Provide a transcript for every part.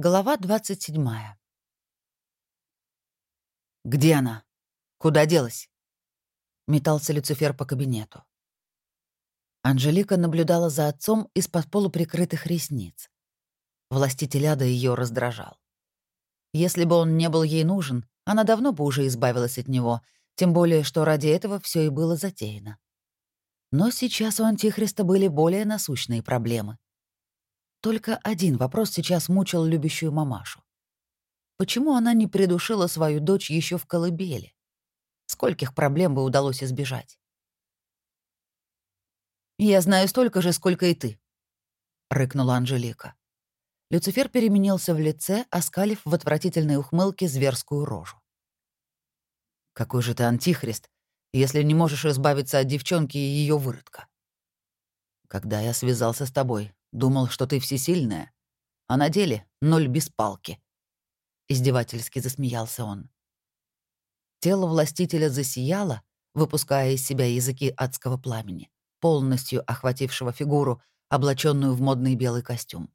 Глава 27. «Где она? Куда делась?» Метался Люцифер по кабинету. Анжелика наблюдала за отцом из-под полуприкрытых ресниц. Властитель ада ее раздражал. Если бы он не был ей нужен, она давно бы уже избавилась от него, тем более, что ради этого все и было затеяно. Но сейчас у Антихриста были более насущные проблемы — только один вопрос сейчас мучил любящую мамашу. Почему она не придушила свою дочь еще в колыбели? Скольких проблем бы удалось избежать? «Я знаю столько же, сколько и ты», — рыкнула Анжелика. Люцифер переменился в лице, оскалив в отвратительной ухмылке зверскую рожу. «Какой же ты антихрист, если не можешь избавиться от девчонки и ее выродка? Когда я связался с тобой, Думал, что ты всесильная, а на деле ноль без палки. Издевательски засмеялся он. Тело властителя засияло, выпуская из себя языки адского пламени, полностью охватившего фигуру, облаченную в модный белый костюм.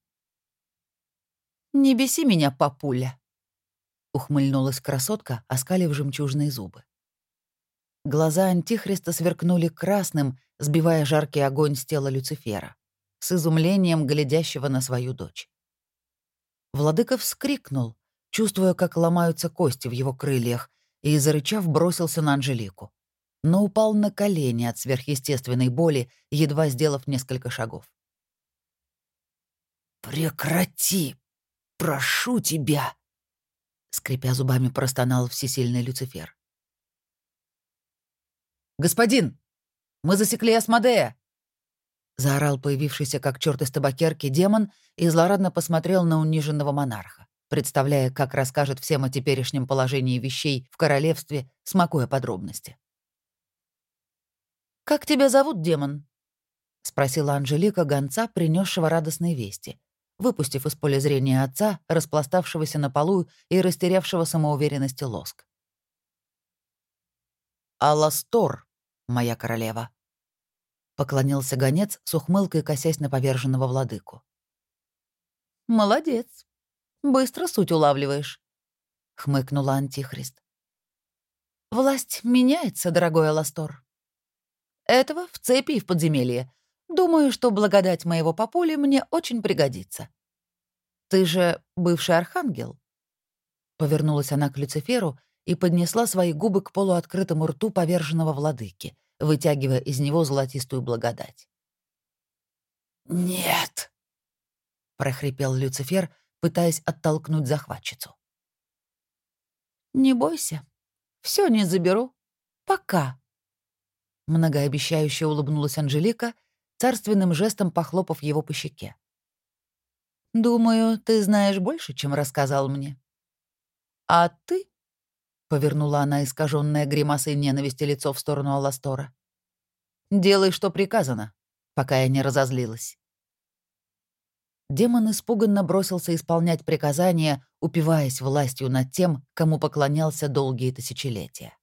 «Не беси меня, папуля!» — ухмыльнулась красотка, оскалив жемчужные зубы. Глаза Антихриста сверкнули красным, сбивая жаркий огонь с тела Люцифера с изумлением глядящего на свою дочь. Владыка вскрикнул, чувствуя, как ломаются кости в его крыльях, и, зарычав, бросился на Анжелику. Но упал на колени от сверхъестественной боли, едва сделав несколько шагов. «Прекрати! Прошу тебя!» Скрипя зубами, простонал всесильный Люцифер. «Господин! Мы засекли Асмодея!» Заорал появившийся как черт из табакерки демон и злорадно посмотрел на униженного монарха, представляя, как расскажет всем о теперешнем положении вещей в королевстве, смакуя подробности. «Как тебя зовут, демон?» — спросила Анжелика гонца, принесшего радостные вести, выпустив из поля зрения отца, распластавшегося на полу и растерявшего самоуверенности лоск. «Аластор, моя королева», — поклонился гонец с ухмылкой, косясь на поверженного владыку. «Молодец. Быстро суть улавливаешь», — хмыкнула Антихрист. «Власть меняется, дорогой Аластор. Этого в цепи и в подземелье. Думаю, что благодать моего папули мне очень пригодится. Ты же бывший архангел?» Повернулась она к Люциферу и поднесла свои губы к полуоткрытому рту поверженного владыки, вытягивая из него золотистую благодать. «Нет!» — прохрипел Люцифер, пытаясь оттолкнуть захватчицу. «Не бойся, все не заберу. Пока!» Многообещающе улыбнулась Анжелика, царственным жестом похлопав его по щеке. «Думаю, ты знаешь больше, чем рассказал мне. А ты Повернула она искаженное гримасой ненависти лицо в сторону Аластора. «Делай, что приказано, пока я не разозлилась». Демон испуганно бросился исполнять приказания, упиваясь властью над тем, кому поклонялся долгие тысячелетия.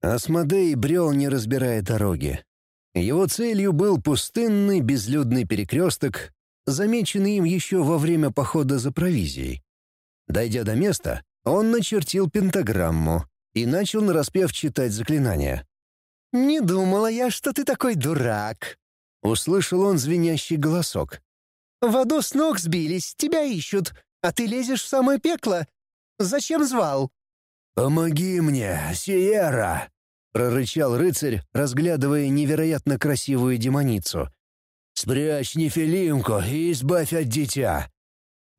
Асмодей брел, не разбирая дороги. Его целью был пустынный безлюдный перекресток, замеченный им еще во время похода за провизией. Дойдя до места, он начертил пентаграмму и начал нараспев читать заклинание. «Не думала я, что ты такой дурак», — услышал он звенящий голосок. «В аду с ног сбились, тебя ищут, а ты лезешь в самое пекло. Зачем звал?» «Помоги мне, Сиера!» — прорычал рыцарь, разглядывая невероятно красивую демоницу. «Спрячь Нефилимку и избавь от дитя.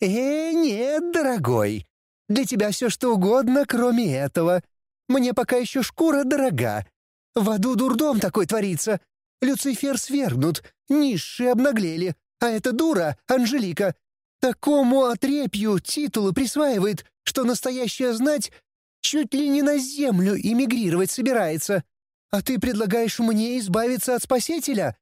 «Э, нет, дорогой. Для тебя все что угодно, кроме этого. Мне пока еще шкура дорога. В аду дурдом такой творится. Люцифер свергнут, низшие обнаглели, а эта дура, Анжелика, такому отрепью титулы присваивает, что настоящая знать чуть ли не на землю эмигрировать собирается. А ты предлагаешь мне избавиться от спасителя?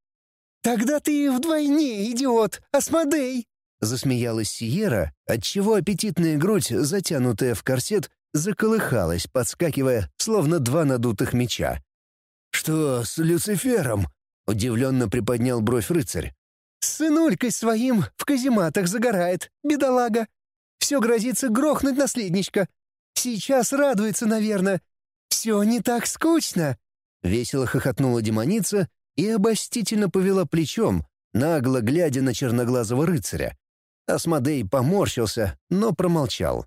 Тогда ты вдвойне идиот, Асмодей!» Засмеялась Сиера, отчего аппетитная грудь, затянутая в корсет, заколыхалась, подскакивая, словно два надутых меча. «Что с Люцифером?» — удивленно приподнял бровь рыцарь. С сынулькой своим в казематах загорает, бедолага. Все грозится грохнуть наследничка. Сейчас радуется, наверное. Все не так скучно!» Весело хохотнула демоница и обостительно повела плечом, нагло глядя на черноглазого рыцаря. Асмодей поморщился, но промолчал.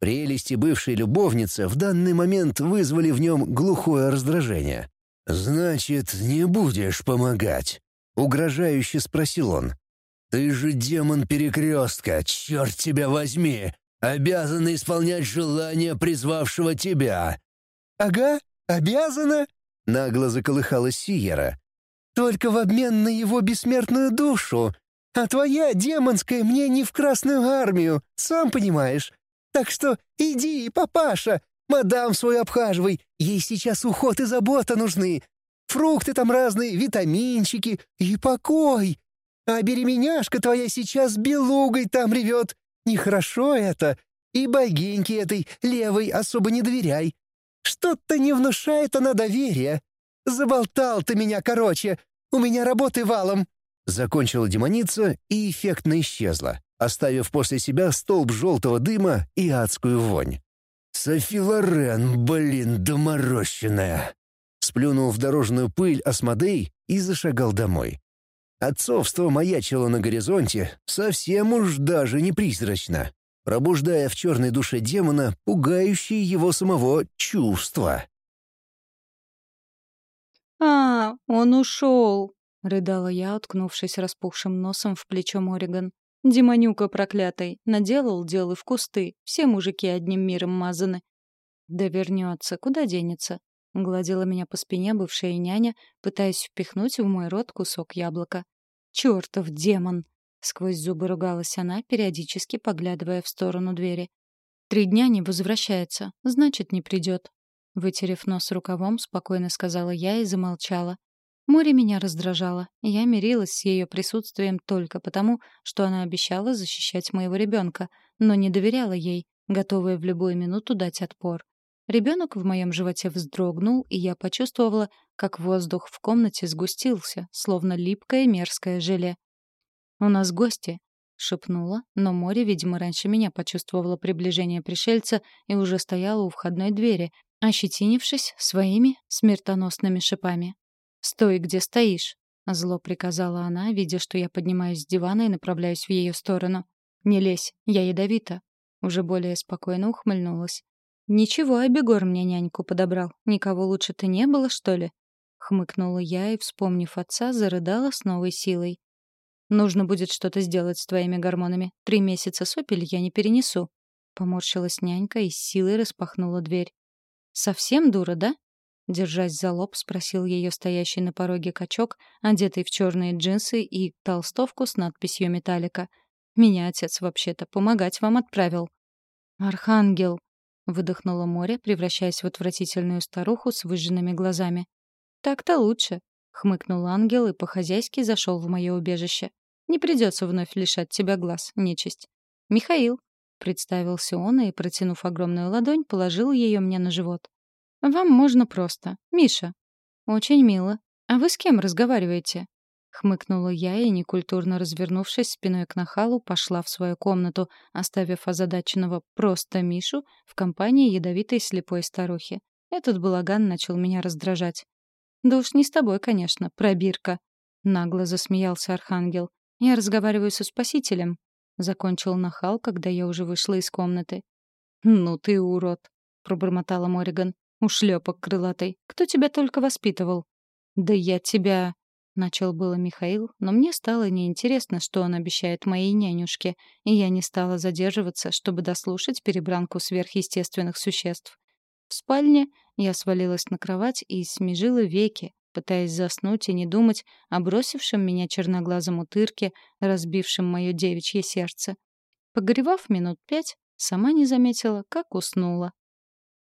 Прелести бывшей любовницы в данный момент вызвали в нем глухое раздражение. «Значит, не будешь помогать?» — угрожающе спросил он. «Ты же демон перекрестка, черт тебя возьми! Обязана исполнять желание призвавшего тебя!» «Ага, обязана!» — нагло заколыхалась Сиера. «Только в обмен на его бессмертную душу. А твоя демонская мне не в Красную Армию, сам понимаешь. Так что иди, папаша, мадам свою обхаживай, ей сейчас уход и забота нужны. Фрукты там разные, витаминчики и покой. А беременяшка твоя сейчас белугой там ревет. Нехорошо это. И богиньке этой левой особо не доверяй. Что-то не внушает она доверия. Заболтал ты меня, короче. У меня работы валом». Закончила демоница и эффектно исчезла, оставив после себя столб желтого дыма и адскую вонь. «Софи Лорен, блин, доморощенная!» Сплюнул в дорожную пыль Асмодей и зашагал домой. Отцовство маячило на горизонте, совсем уж даже не призрачно, пробуждая в черной душе демона пугающие его самого чувства. «А, он ушел!» — рыдала я, уткнувшись распухшим носом в плечо Мориган. «Демонюка проклятый! Наделал дел и в кусты. Все мужики одним миром мазаны». «Да вернется, куда денется?» — гладила меня по спине бывшая няня, пытаясь впихнуть в мой рот кусок яблока. «Чёртов демон!» — сквозь зубы ругалась она, периодически поглядывая в сторону двери. «Три дня не возвращается, значит, не придет». Вытерев нос рукавом, спокойно сказала я и замолчала. Море меня раздражало, и я мирилась с ее присутствием только потому, что она обещала защищать моего ребенка, но не доверяла ей, готовая в любую минуту дать отпор. Ребенок в моем животе вздрогнул, и я почувствовала, как воздух в комнате сгустился, словно липкое мерзкое желе. «У нас гости», — шепнула, но море, видимо, раньше меня почувствовало приближение пришельца и уже стояло у входной двери, ощетинившись своими смертоносными шипами. «Стой, где стоишь!» — зло приказала она, видя, что я поднимаюсь с дивана и направляюсь в ее сторону. «Не лезь, я ядовита!» Уже более спокойно ухмыльнулась. «Ничего, Абегор мне няньку подобрал. Никого лучше-то не было, что ли?» Хмыкнула я и, вспомнив отца, зарыдала с новой силой. «Нужно будет что-то сделать с твоими гормонами. Три месяца сопель я не перенесу». Поморщилась нянька и с силой распахнула дверь. «Совсем дура, да?» Держась за лоб, спросил ее стоящий на пороге качок, одетый в черные джинсы и толстовку с надписью «Металлика». «Меня отец вообще-то помогать вам отправил». «Архангел!» — выдохнуло море, превращаясь в отвратительную старуху с выжженными глазами. «Так-то лучше», — хмыкнул ангел и по-хозяйски зашел в мое убежище. «Не придется вновь лишать тебя глаз, нечисть». «Михаил», — представился он и, протянув огромную ладонь, положил ее мне на живот. «Вам можно просто. Миша». «Очень мило. А вы с кем разговариваете?» Хмыкнула я и, некультурно развернувшись спиной к нахалу, пошла в свою комнату, оставив озадаченного просто Мишу в компании ядовитой слепой старухи. Этот балаган начал меня раздражать. «Да уж не с тобой, конечно, пробирка», — нагло засмеялся Архангел. «Я разговариваю со Спасителем», — закончил нахал, когда я уже вышла из комнаты. «Ну ты урод», — пробормотала Мориган. Ушлепок крылатый. Кто тебя только воспитывал? Да я тебя... Начал было Михаил, но мне стало неинтересно, что он обещает моей нянюшке, и я не стала задерживаться, чтобы дослушать перебранку сверхъестественных существ. В спальне я свалилась на кровать и смежила веки, пытаясь заснуть и не думать о бросившем меня черноглазом утырке, разбившем мое девичье сердце. Погревав минут пять, сама не заметила, как уснула.